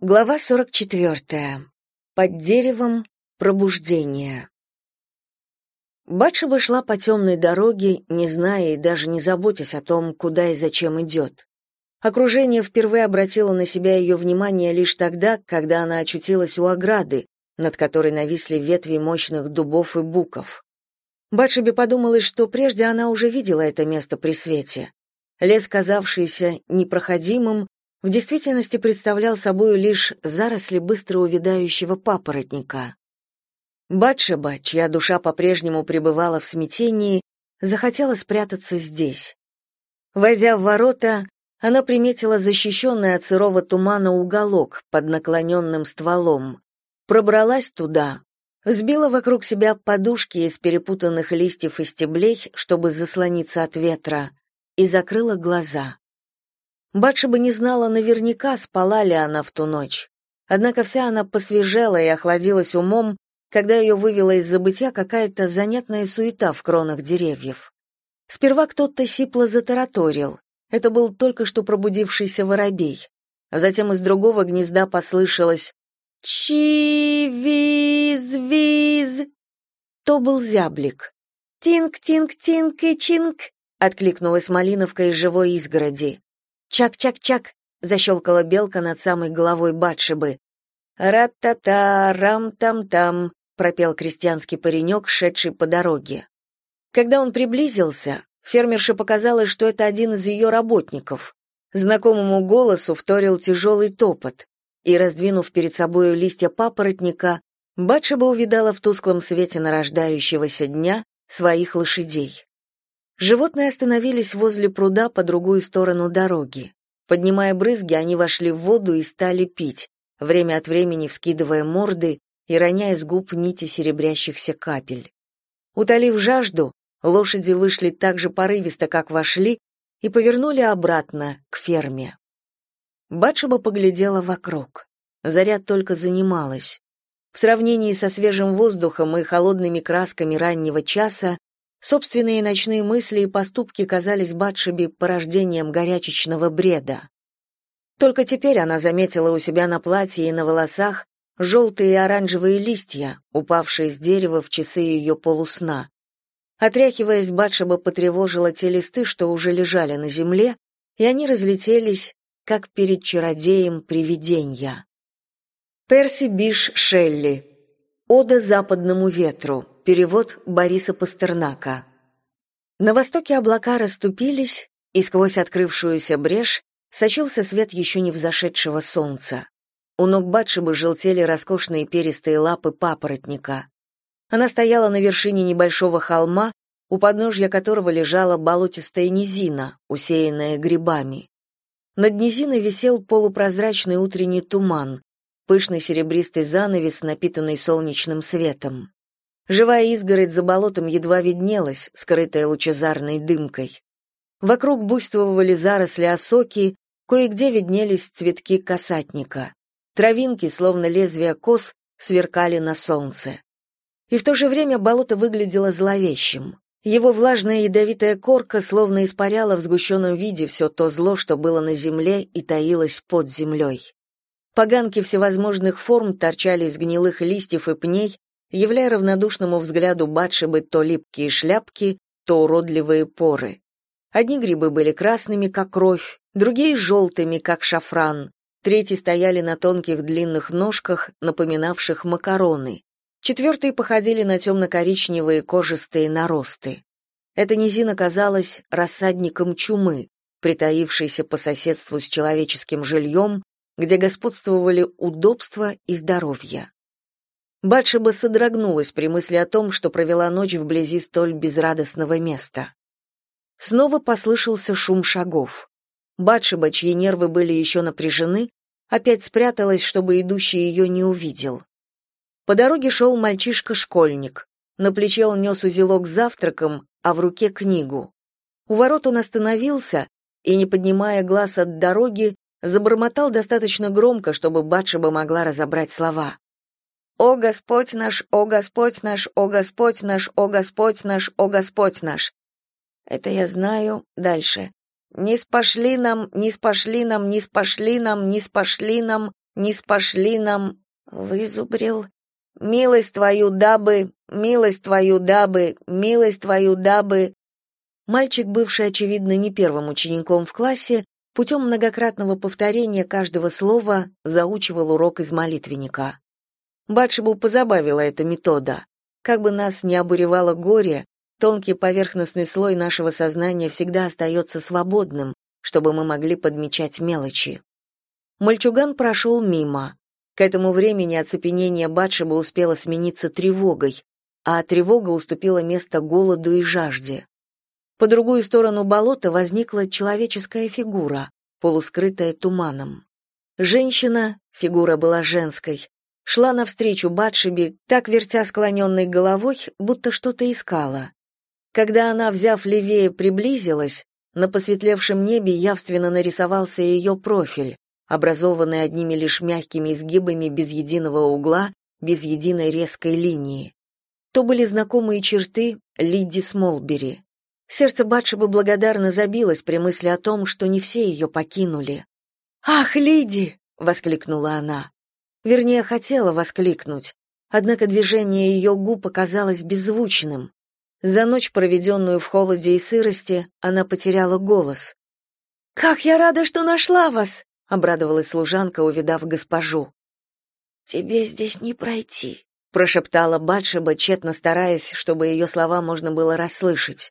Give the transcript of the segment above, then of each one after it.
Глава 44. Под деревом пробуждение. Батшеба шла по темной дороге, не зная и даже не заботясь о том, куда и зачем идет. Окружение впервые обратило на себя ее внимание лишь тогда, когда она очутилась у ограды, над которой нависли ветви мощных дубов и буков. Батшебе подумалось, что прежде она уже видела это место при свете. Лес, казавшийся непроходимым, в действительности представлял собой лишь заросли быстро увядающего папоротника. Батшеба, чья душа по-прежнему пребывала в смятении, захотела спрятаться здесь. Войдя в ворота, она приметила защищенный от сырого тумана уголок под наклоненным стволом, пробралась туда, взбила вокруг себя подушки из перепутанных листьев и стеблей, чтобы заслониться от ветра, и закрыла глаза. Батшеба не знала наверняка, спала ли она в ту ночь. Однако вся она посвежела и охладилась умом, когда ее вывела из забытья какая-то занятная суета в кронах деревьев. Сперва кто-то сипло затараторил. Это был только что пробудившийся воробей. А затем из другого гнезда послышалось «Чи-виз-виз!» То был зяблик. «Тинг-тинг-тинг и чинг!» — откликнулась Малиновка из живой изгороди. «Чак-чак-чак!» — защелкала белка над самой головой Батшибы. «Рат-та-та, рам-там-там!» — пропел крестьянский паренек, шедший по дороге. Когда он приблизился, фермерше показалось, что это один из ее работников. Знакомому голосу вторил тяжелый топот, и, раздвинув перед собою листья папоротника, Батшеба увидала в тусклом свете нарождающегося дня своих лошадей. Животные остановились возле пруда по другую сторону дороги. Поднимая брызги, они вошли в воду и стали пить, время от времени вскидывая морды и роняя с губ нити серебрящихся капель. Утолив жажду, лошади вышли так же порывисто, как вошли, и повернули обратно, к ферме. Батшеба поглядела вокруг. Заряд только занималась. В сравнении со свежим воздухом и холодными красками раннего часа Собственные ночные мысли и поступки казались Батшеби порождением горячечного бреда. Только теперь она заметила у себя на платье и на волосах желтые и оранжевые листья, упавшие с дерева в часы ее полусна. Отряхиваясь, Батшеба потревожила те листы, что уже лежали на земле, и они разлетелись, как перед чародеем привиденья. Перси Биш Шелли. Ода западному ветру. Перевод Бориса Пастернака. На востоке облака расступились, и сквозь открывшуюся брешь сочился свет еще не взошедшего солнца. У ног Батшибы желтели роскошные перистые лапы папоротника. Она стояла на вершине небольшого холма, у подножья которого лежала болотистая низина, усеянная грибами. Над низиной висел полупрозрачный утренний туман, пышный серебристый занавес, напитанный солнечным светом. Живая изгородь за болотом едва виднелась, скрытая лучезарной дымкой. Вокруг буйствовали заросли осоки, кое-где виднелись цветки касатника. Травинки, словно лезвия кос, сверкали на солнце. И в то же время болото выглядело зловещим. Его влажная ядовитая корка словно испаряла в сгущенном виде все то зло, что было на земле и таилось под землей. Поганки всевозможных форм торчали из гнилых листьев и пней, являя равнодушному взгляду Батшебы то липкие шляпки, то уродливые поры. Одни грибы были красными, как кровь, другие — желтыми, как шафран, третьи стояли на тонких длинных ножках, напоминавших макароны, четвертые походили на темно-коричневые кожистые наросты. Эта низина казалась рассадником чумы, притаившейся по соседству с человеческим жильем, где господствовали удобство и здоровье. Батшеба содрогнулась при мысли о том, что провела ночь вблизи столь безрадостного места. Снова послышался шум шагов. Батшеба, чьи нервы были еще напряжены, опять спряталась, чтобы идущий ее не увидел. По дороге шел мальчишка-школьник. На плече он нес узелок с завтраком, а в руке книгу. У ворот он остановился и, не поднимая глаз от дороги, забормотал достаточно громко, чтобы Батшеба могла разобрать слова. «О Господь наш, о Господь наш, о Господь наш, о Господь наш, о Господь наш». Это я знаю. Дальше. «Не спошли нам, не спошли нам, не спошли нам, не спошли нам, не спошли нам, вызубрил. Милость твою дабы, милость твою дабы, милость твою дабы. Мальчик, бывший, очевидно, не первым учеником в классе, путем многократного повторения каждого слова заучивал урок из молитвенника. Батшебу позабавила эта метода. Как бы нас ни обуревало горе, тонкий поверхностный слой нашего сознания всегда остается свободным, чтобы мы могли подмечать мелочи. Мальчуган прошел мимо. К этому времени оцепенение Батшеба успело смениться тревогой, а тревога уступила место голоду и жажде. По другую сторону болота возникла человеческая фигура, полускрытая туманом. Женщина, фигура была женской, шла навстречу Батшебе, так вертя склоненной головой, будто что-то искала. Когда она, взяв левее, приблизилась, на посветлевшем небе явственно нарисовался ее профиль, образованный одними лишь мягкими изгибами без единого угла, без единой резкой линии. То были знакомые черты Лиди Смолбери. Сердце Батшебы благодарно забилось при мысли о том, что не все ее покинули. «Ах, Лиди!» — воскликнула она. Вернее, хотела воскликнуть, однако движение ее губ оказалось беззвучным. За ночь, проведенную в холоде и сырости, она потеряла голос. «Как я рада, что нашла вас!» — обрадовалась служанка, увидав госпожу. «Тебе здесь не пройти», — прошептала Батшеба, тщетно стараясь, чтобы ее слова можно было расслышать.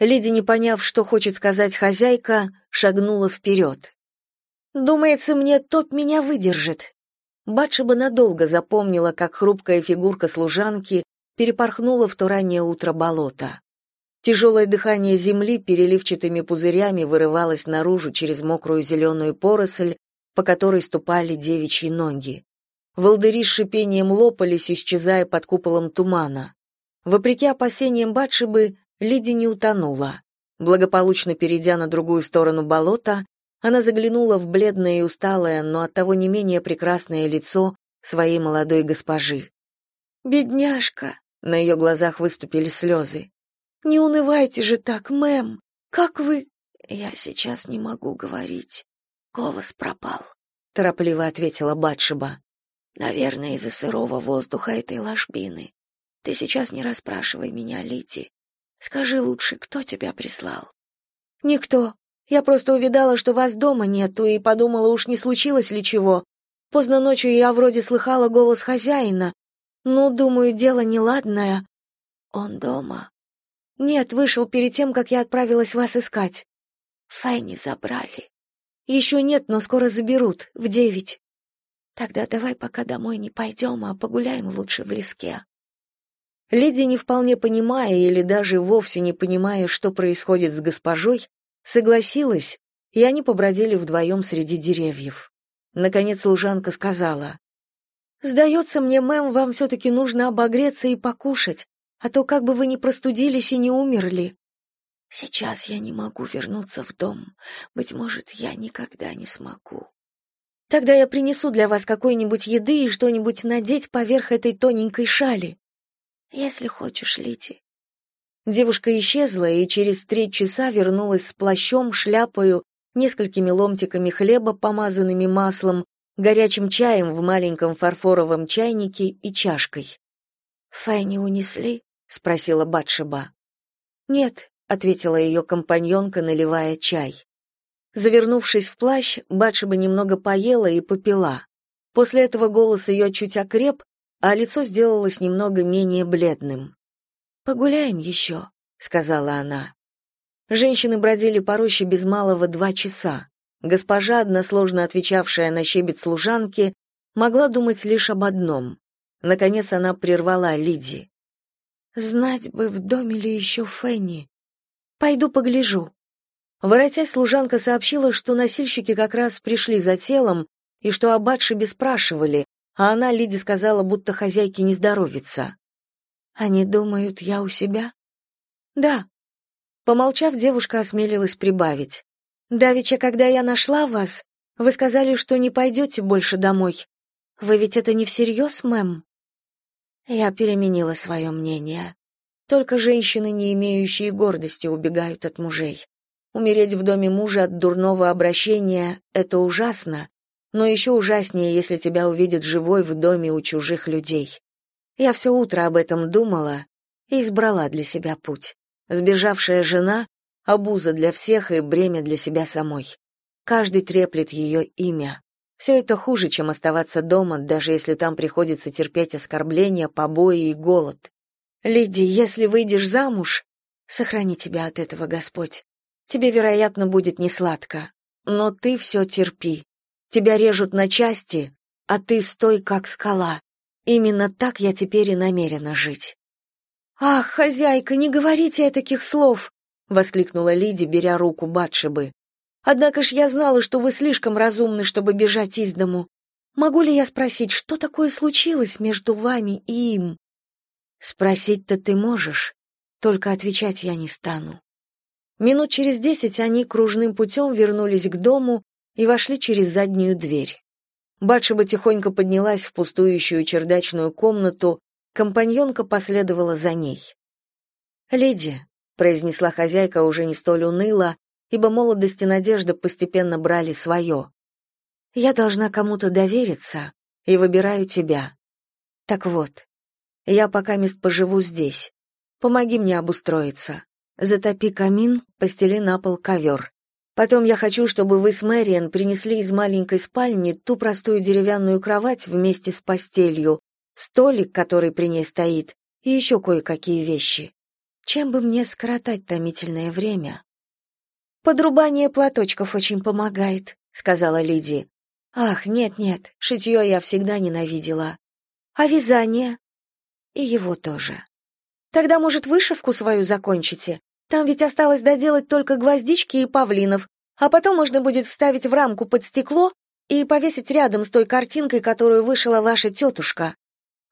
Леди, не поняв, что хочет сказать хозяйка, шагнула вперед. «Думается, мне топ меня выдержит». Батшеба надолго запомнила, как хрупкая фигурка служанки перепорхнула в то раннее утро болота. Тяжелое дыхание земли переливчатыми пузырями вырывалось наружу через мокрую зеленую поросль, по которой ступали девичьи ноги. Волдыри с шипением лопались, исчезая под куполом тумана. Вопреки опасениям Батшебы, Лиди не утонула. Благополучно перейдя на другую сторону болота, она заглянула в бледное и усталое, но оттого не менее прекрасное лицо своей молодой госпожи. «Бедняжка!» — на ее глазах выступили слезы. «Не унывайте же так, мэм! Как вы...» «Я сейчас не могу говорить. Голос пропал», — торопливо ответила Батшеба. «Наверное, из-за сырого воздуха этой ложбины. Ты сейчас не расспрашивай меня, Лити. Скажи лучше, кто тебя прислал? Никто. Я просто увидала, что вас дома нету и подумала, уж не случилось ли чего. Поздно ночью я вроде слыхала голос хозяина. Ну, думаю, дело неладное. Он дома? Нет, вышел перед тем, как я отправилась вас искать. Файни забрали. Еще нет, но скоро заберут, в девять. Тогда давай пока домой не пойдем, а погуляем лучше в леске. Леди, не вполне понимая или даже вовсе не понимая, что происходит с госпожой, согласилась, и они побродили вдвоем среди деревьев. Наконец служанка сказала, «Сдается мне, мэм, вам все-таки нужно обогреться и покушать, а то как бы вы не простудились и не умерли». «Сейчас я не могу вернуться в дом. Быть может, я никогда не смогу». «Тогда я принесу для вас какой-нибудь еды и что-нибудь надеть поверх этой тоненькой шали если хочешь, Лити. Девушка исчезла и через три часа вернулась с плащом, шляпою, несколькими ломтиками хлеба, помазанными маслом, горячим чаем в маленьком фарфоровом чайнике и чашкой. «Фэнни унесли?» — спросила Батшеба. «Нет», — ответила ее компаньонка, наливая чай. Завернувшись в плащ, Батшеба немного поела и попила. После этого голос ее чуть окреп, а лицо сделалось немного менее бледным. «Погуляем еще», — сказала она. Женщины бродили по роще без малого два часа. Госпожа, односложно отвечавшая на щебет служанки, могла думать лишь об одном. Наконец она прервала Лиди. «Знать бы, в доме ли еще Фенни. Пойду погляжу». Воротясь, служанка сообщила, что носильщики как раз пришли за телом и что об Батшебе спрашивали, а она Лиде сказала, будто хозяйке не здоровится. Они думают, я у себя? Да. Помолчав, девушка осмелилась прибавить. Давича, когда я нашла вас, вы сказали, что не пойдете больше домой. Вы ведь это не всерьез, мэм? Я переменила свое мнение. Только женщины, не имеющие гордости, убегают от мужей. Умереть в доме мужа от дурного обращения — это ужасно, но еще ужаснее, если тебя увидят живой в доме у чужих людей. Я все утро об этом думала и избрала для себя путь. Сбежавшая жена — обуза для всех и бремя для себя самой. Каждый треплет ее имя. Все это хуже, чем оставаться дома, даже если там приходится терпеть оскорбления, побои и голод. Лиди, если выйдешь замуж, сохрани тебя от этого, Господь. Тебе, вероятно, будет несладко, но ты все терпи. Тебя режут на части, а ты стой как скала. Именно так я теперь и намерена жить. Ах, хозяйка, не говорите таких слов, воскликнула Лиди, беря руку Батшебы. Однако ж я знала, что вы слишком разумны, чтобы бежать из дому. Могу ли я спросить, что такое случилось между вами и им? Спросить-то ты можешь, только отвечать я не стану. Минут через десять они кружным путем вернулись к дому и вошли через заднюю дверь. Батшеба тихонько поднялась в пустующую чердачную комнату, компаньонка последовала за ней. «Леди», — произнесла хозяйка уже не столь уныло, ибо молодость и надежда постепенно брали свое. «Я должна кому-то довериться и выбираю тебя. Так вот, я пока мест поживу здесь. Помоги мне обустроиться. Затопи камин, постели на пол ковер. Потом я хочу, чтобы вы с Мэриан принесли из маленькой спальни ту простую деревянную кровать вместе с постелью, столик, который при ней стоит, и еще кое-какие вещи. Чем бы мне скоротать томительное время? Подрубание платочков очень помогает, сказала Лиди. Ах, нет-нет, шитье я всегда ненавидела. А вязание? И его тоже. Тогда, может, вышивку свою закончите? Там ведь осталось доделать только гвоздички и павлинов, а потом можно будет вставить в рамку под стекло и повесить рядом с той картинкой, которую вышила ваша тетушка.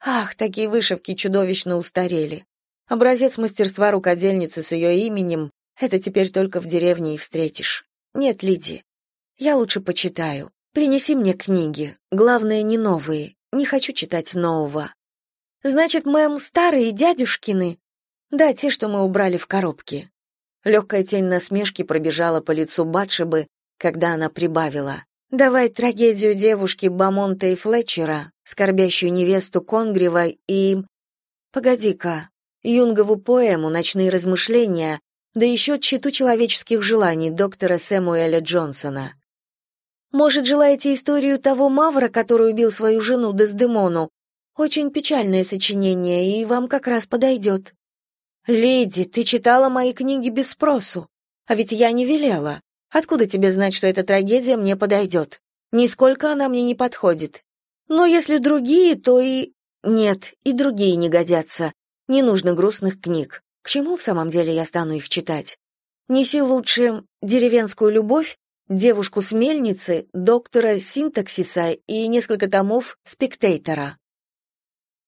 Ах, такие вышивки чудовищно устарели. Образец мастерства рукодельницы с ее именем это теперь только в деревне и встретишь. Нет, Лиди, я лучше почитаю. Принеси мне книги, главное, не новые. Не хочу читать нового. Значит, мэм, старые дядюшкины? Да, те, что мы убрали в коробке. Легкая тень насмешки пробежала по лицу Батшебы, когда она прибавила: "Давай трагедию девушки Бамонта и Флетчера, скорбящую невесту Конгрева и Погоди-ка, Юнгову поэму Ночные размышления, да еще читу человеческих желаний доктора Сэмуэля Джонсона. Может, желаете историю того мавра, который убил свою жену Дездемону? Очень печальное сочинение, и вам как раз подойдет». «Леди, ты читала мои книги без спросу. А ведь я не велела. Откуда тебе знать, что эта трагедия мне подойдет? Нисколько она мне не подходит. Но если другие, то и... Нет, и другие не годятся. Не нужно грустных книг. К чему в самом деле я стану их читать? Неси лучше «Деревенскую любовь», «Девушку с мельницы», «Доктора Синтаксиса» и несколько томов «Спектейтора».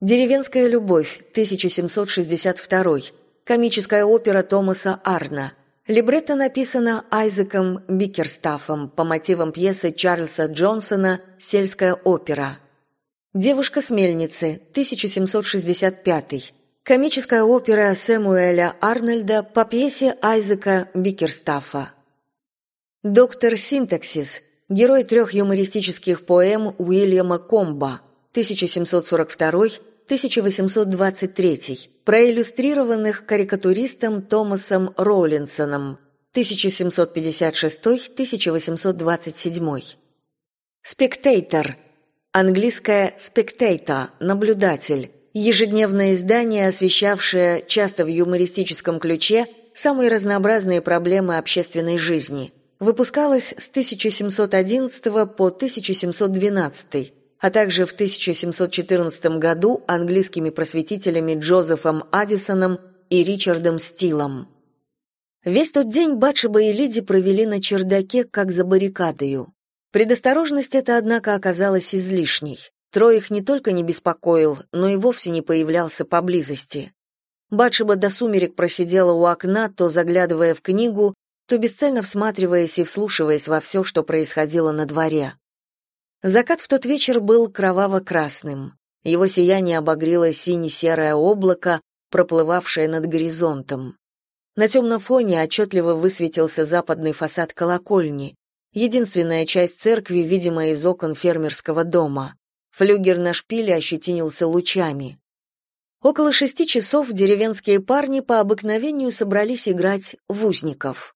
«Деревенская любовь», 1762 комическая опера Томаса Арна. Либретто написано Айзеком Бикерстафом по мотивам пьесы Чарльза Джонсона «Сельская опера». «Девушка с мельницы», 1765 Комическая опера Сэмуэля Арнольда по пьесе Айзека Бикерстафа. «Доктор Синтаксис», герой трех юмористических поэм Уильяма Комба, 1742 1823, проиллюстрированных карикатуристом Томасом Роулинсоном 1756-1827. Спектейтор. Английское «спектейта» – наблюдатель. Ежедневное издание, освещавшее, часто в юмористическом ключе, самые разнообразные проблемы общественной жизни. Выпускалось с 1711 по 1712 а также в 1714 году английскими просветителями Джозефом Аддисоном и Ричардом Стилом. Весь тот день Батшеба и Лиди провели на чердаке, как за баррикадою. Предосторожность эта, однако, оказалась излишней. Трой их не только не беспокоил, но и вовсе не появлялся поблизости. Батшеба до сумерек просидела у окна, то заглядывая в книгу, то бесцельно всматриваясь и вслушиваясь во все, что происходило на дворе. Закат в тот вечер был кроваво-красным. Его сияние обогрело сине-серое облако, проплывавшее над горизонтом. На темном фоне отчетливо высветился западный фасад колокольни. единственная часть церкви, видимая из окон фермерского дома. Флюгер на шпиле ощетинился лучами. Около шести часов деревенские парни по обыкновению собрались играть в узников.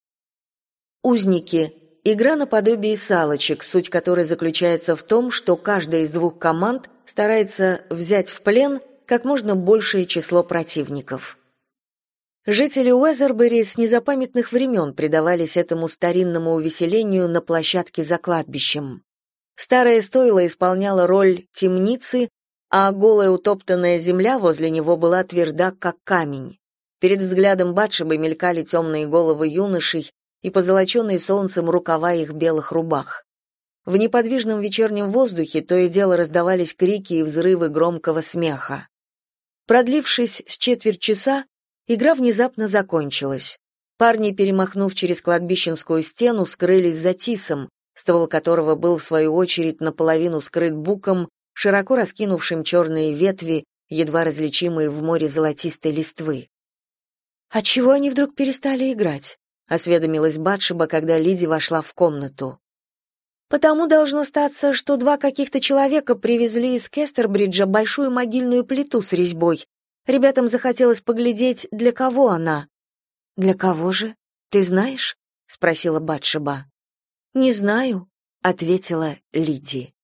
Узники – игра наподобие салочек, суть которой заключается в том, что каждая из двух команд старается взять в плен как можно большее число противников. Жители Уэзербери с незапамятных времен предавались этому старинному увеселению на площадке за кладбищем. Старое стойло исполняло роль темницы, а голая утоптанная земля возле него была тверда, как камень. Перед взглядом Батшебы мелькали темные головы юношей и позолоченные солнцем рукава их белых рубах. В неподвижном вечернем воздухе то и дело раздавались крики и взрывы громкого смеха. Продлившись с четверть часа, игра внезапно закончилась. Парни, перемахнув через кладбищенскую стену, скрылись за тисом, ствол которого был в свою очередь наполовину скрыт буком, широко раскинувшим черные ветви, едва различимые в море золотистой листвы. «А чего они вдруг перестали играть?» — осведомилась Батшеба, когда Лиди вошла в комнату. «Потому должно статься, что два каких-то человека привезли из Кестербриджа большую могильную плиту с резьбой. Ребятам захотелось поглядеть, для кого она». «Для кого же? Ты знаешь?» — спросила Батшеба. «Не знаю», — ответила Лиди.